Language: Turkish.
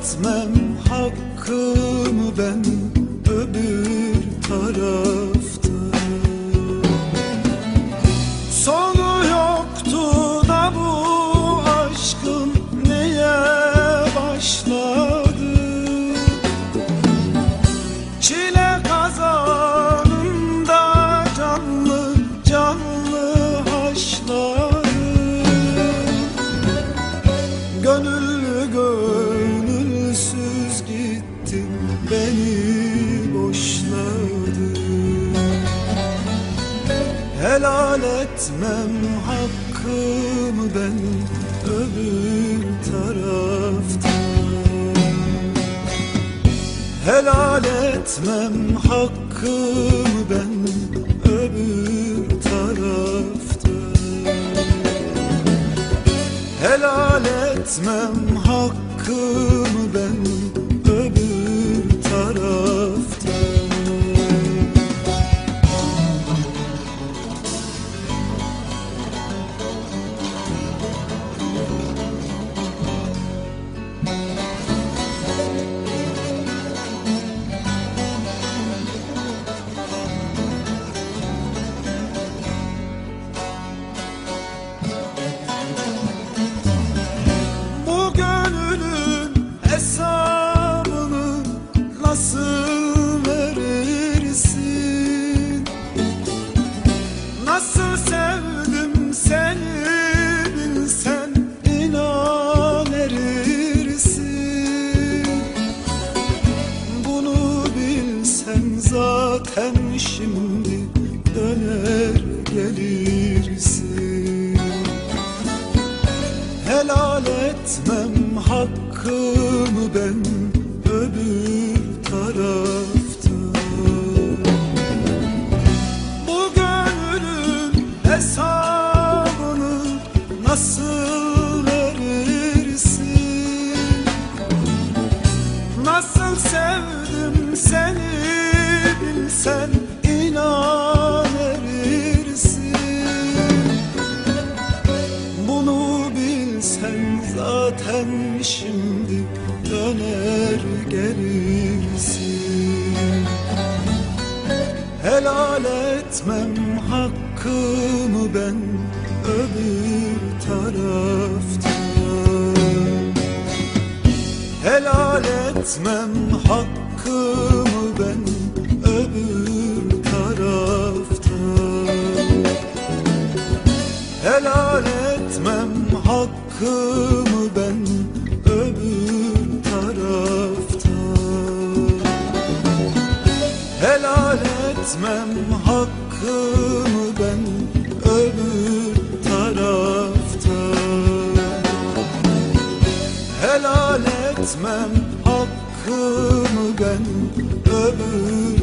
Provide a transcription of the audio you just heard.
etmem hakkımı ben etmem hakkımı ben öbür tarafta Helal etmem hakkımı ben öbür tarafta Helal etmem hakkımı ben zaten şimdi döner gelirsin. Helal etmem hakkımı ben gelirsin Helal etmem hakkımı ben öbür tarafta Helal etmem hakkımı ben öbür tarafta Helal etmem hakkımı ben Helal etmem hakkımı ben öbür tarafta. Helal etmem hakkımı ben öbür